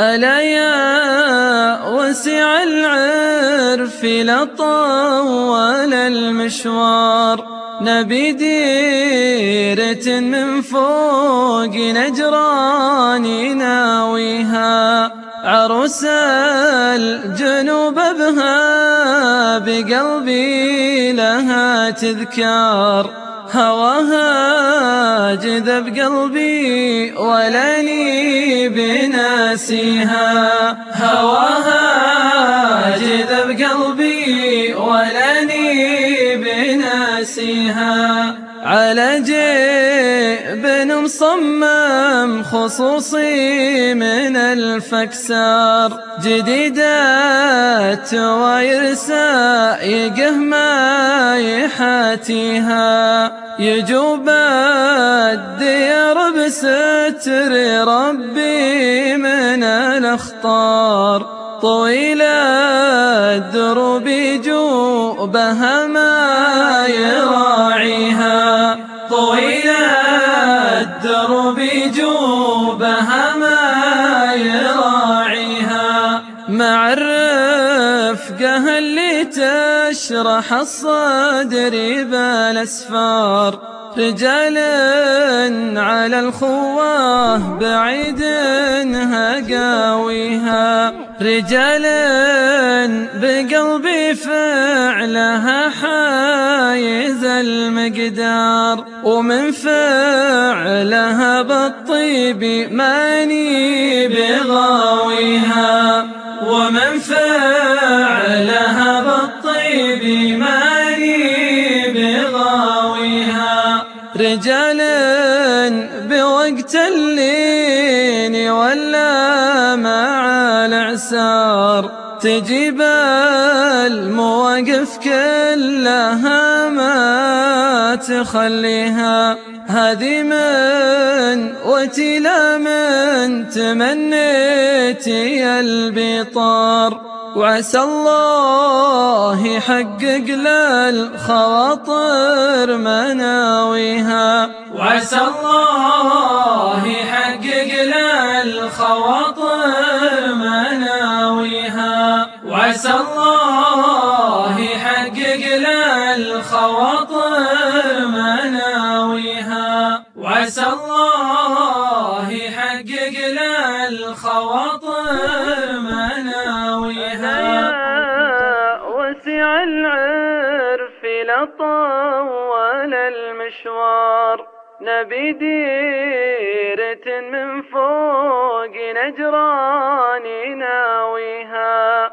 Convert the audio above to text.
ألا يا وسع العرف لطول المشوار. نبي ديرة من فوق نجران ناويها. عروس الجنوب بها بقلبي لها تذكار. هواها جذب قلبي ولاني بناسيها هواها جذب قلبي ولاني بناسيها على جيب مصمم خصوصي من الفكسار. جديدة ويرسى يقه ما يحاتيها يجوب الديار بستر ربي من الأخطار طويل الدروب جوبها ما يراعيها. طويل الدرب جوبها ما يراعيها. مع الرفقة اللي تشرح الصدر بالأسفار. رجال على الخواه بعيد هقاويها. رجال بقلبي فعلها حايز المقدار. ومن فعلها بالطيب ماني بغاويها. ومن فعلها بغاويها رجال بوقت اللين ولا مع العسار. تجيب المواقف كلها ما تخليها. هذه من وتلا من تمنيتي البطار. وعسى الله يحقق للخواطر مناويها. وعسى الله يحقق للخواطر مناويها. وعسى الله يحقق للخواطر مناويها. وعسى الله يحقق للخواطر طول المشوار. نبي ديرة من فوق نجران ناويها.